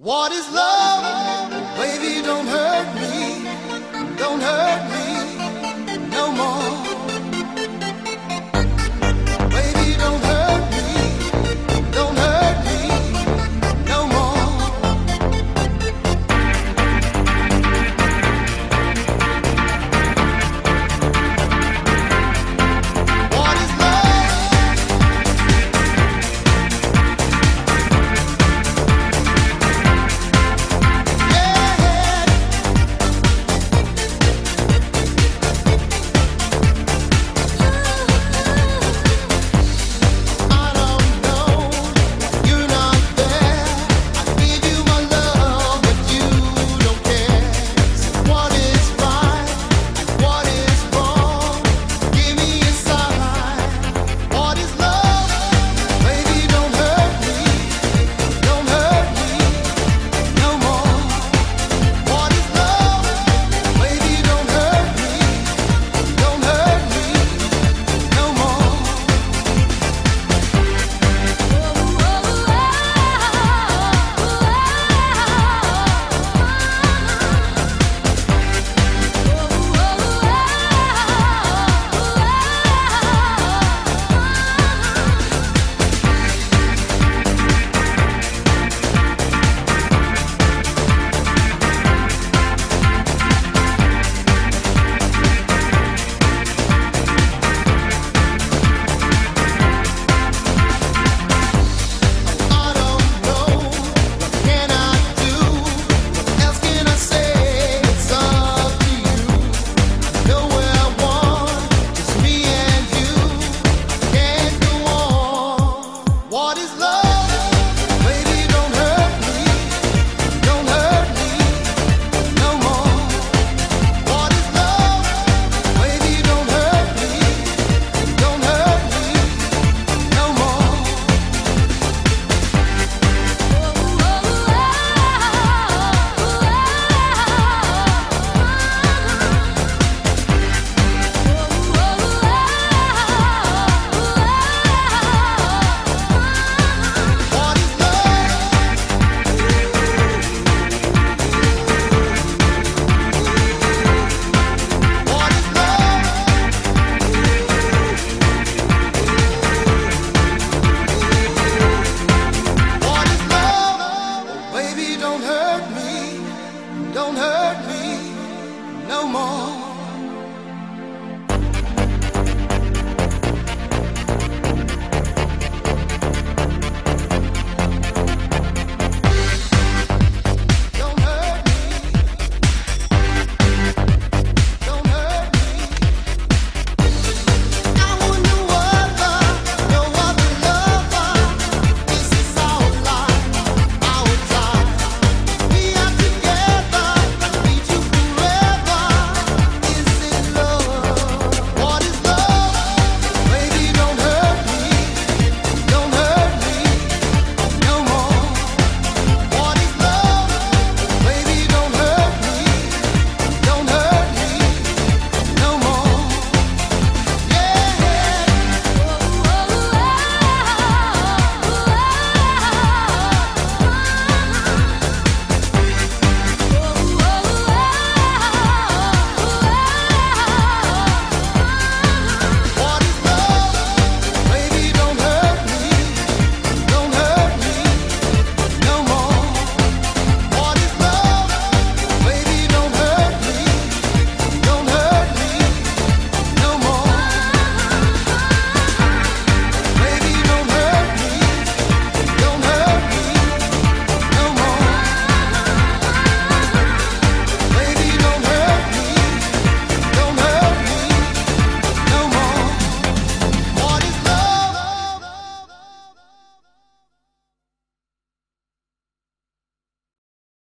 What is love? Baby, don't hurt humo.